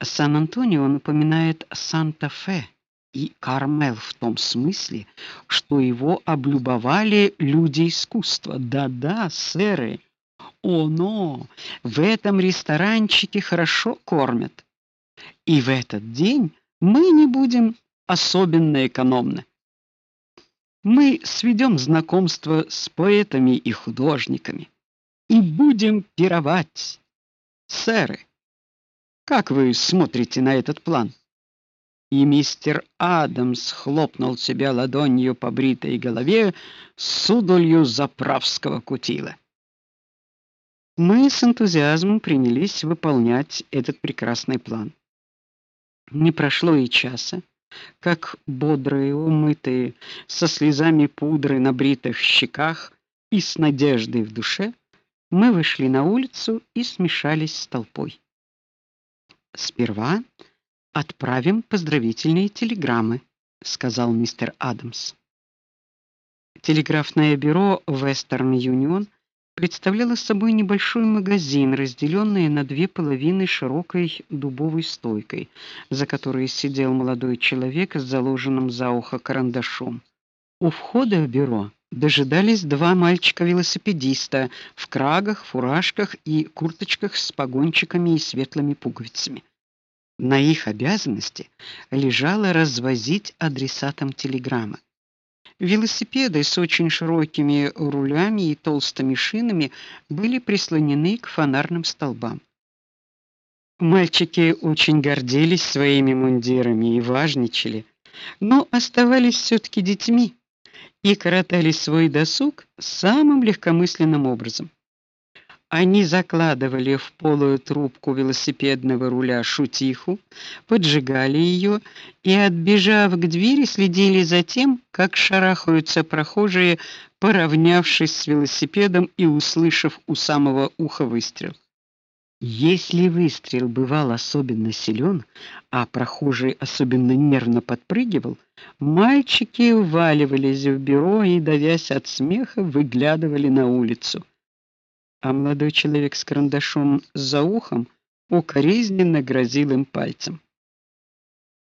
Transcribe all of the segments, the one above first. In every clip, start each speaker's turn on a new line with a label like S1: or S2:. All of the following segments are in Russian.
S1: Сан-Антонио напоминает Санта-Фе и Кармел в том смысле, что его облюбовали люди искусства. Да-да, сэры. О, но в этом ресторанчике хорошо кормят. И в этот день мы не будем особенно экономны. Мы сведем знакомство с поэтами и художниками и будем пировать. Сэры, как вы смотрите на этот план? И мистер Адамс хлопнул себя ладонью по бритой голове с удалью заправского кутила. Мы с энтузиазмом принялись выполнять этот прекрасный план. Не прошло и часа, как бодрые, умытые, со слезами пудры на бритых щеках и с надеждой в душе, мы вышли на улицу и смешались с толпой. Сперва отправим поздравительные телеграммы, сказал мистер Адамс. Телеграфное бюро Western Union представляло собой небольшой магазин, разделенный на две половины широкой дубовой стойкой, за которой сидел молодой человек с заложенным за ухо карандашом. У входа в бюро дожидались два мальчика-велосипедиста в крагах, фуражках и курточках с погончиками и светлыми пуговицами. На их обязанности лежало развозить адресатам телеграммы. Велосипеды с очень широкими рулями и толстыми шинами были прислонены к фонарным столбам. Мальчики очень гордились своими мундирами и важничали, но оставались все таки детьми и коротали свой досуг самым легкомысленным образом. Они закладывали в полую трубку велосипедного руля шутиху, поджигали ее и, отбежав к двери, следили за тем, как шарахаются прохожие, поравнявшись с велосипедом и услышав у самого уха выстрел. Если выстрел бывал особенно силен, а прохожий особенно нервно подпрыгивал, мальчики уваливались в бюро и, давясь от смеха, выглядывали на улицу а молодой человек с карандашом за ухом укоризненно грозил им пальцем.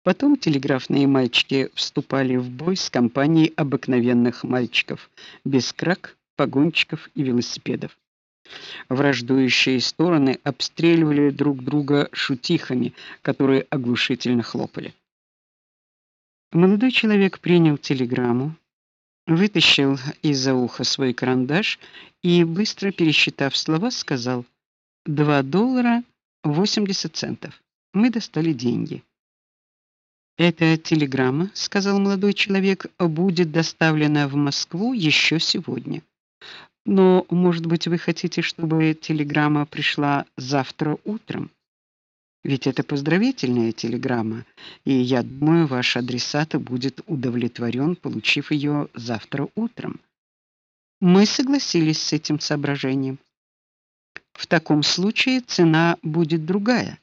S1: Потом телеграфные мальчики вступали в бой с компанией обыкновенных мальчиков, без крак, погонщиков и велосипедов. Враждующие стороны обстреливали друг друга шутихами, которые оглушительно хлопали. Молодой человек принял телеграмму, вытащил из-за уха свой карандаш и быстро пересчитав слова, сказал: «Два доллара восемьдесят центов". Мы достали деньги. Эта телеграмма, сказал молодой человек, будет доставлена в Москву еще сегодня. Но, может быть, вы хотите, чтобы телеграмма пришла завтра утром? Ведь это поздравительная телеграмма, и я думаю, ваш адресат будет удовлетворен, получив ее завтра утром. Мы согласились с этим соображением. В таком случае цена будет другая.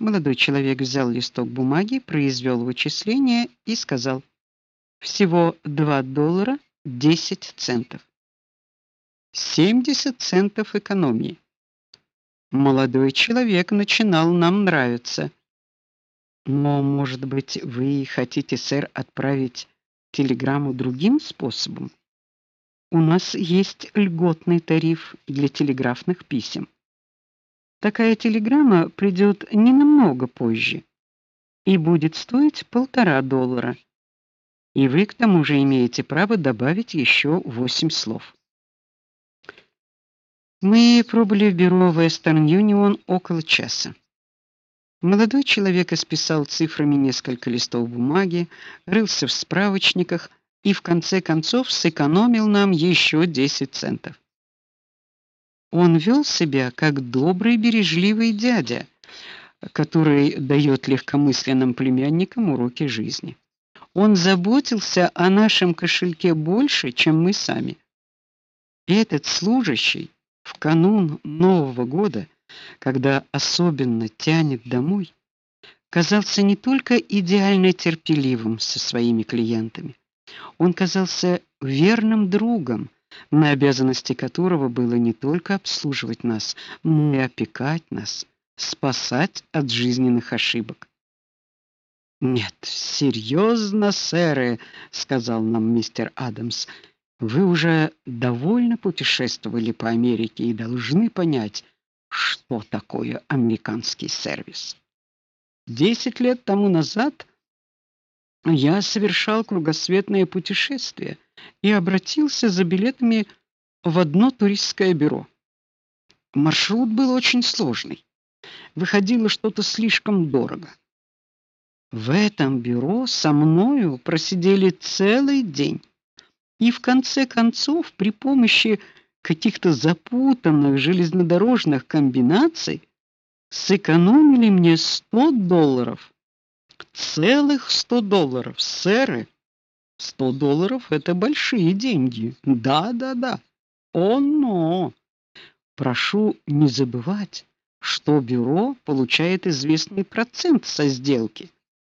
S1: Молодой человек взял листок бумаги, произвел вычисление и сказал: "Всего 2 доллара 10 центов. 70 центов экономии". Молодой человек начинал нам нравиться. Но, может быть, вы хотите, сэр, отправить телеграмму другим способом? У нас есть льготный тариф для телеграфных писем. Такая телеграмма придет не намного позже и будет стоить полтора доллара. И вы к тому же имеете право добавить еще восемь слов. Мы пробыли в бюро Western Union около часа. Молодой человек исписал цифрами несколько листов бумаги, рылся в справочниках, и в конце концов сэкономил нам еще 10 центов. Он вел себя как добрый бережливый дядя, который дает легкомысленным племянникам уроки жизни. Он заботился о нашем кошельке больше, чем мы сами. Этот служащий в канун Нового года, когда особенно тянет домой, казался не только идеально терпеливым со своими клиентами, он казался верным другом, на обязанности которого было не только обслуживать нас, но и опекать нас, спасать от жизненных ошибок. Нет, серьезно, сэры, сказал нам мистер Адамс. Вы уже довольно путешествовали по Америке и должны понять, что такое американский сервис. Десять лет тому назад я совершал кругосветное путешествие и обратился за билетами в одно туристское бюро. Маршрут был очень сложный. Выходило что-то слишком дорого. В этом бюро со мною просидели целый день. И в конце концов, при помощи каких-то запутанных железнодорожных комбинаций сэкономили мне 100 долларов. Целых 100 долларов, сэры. 100 долларов это большие деньги. Да-да-да. О, но прошу не забывать, что бюро получает известный процент со сделки.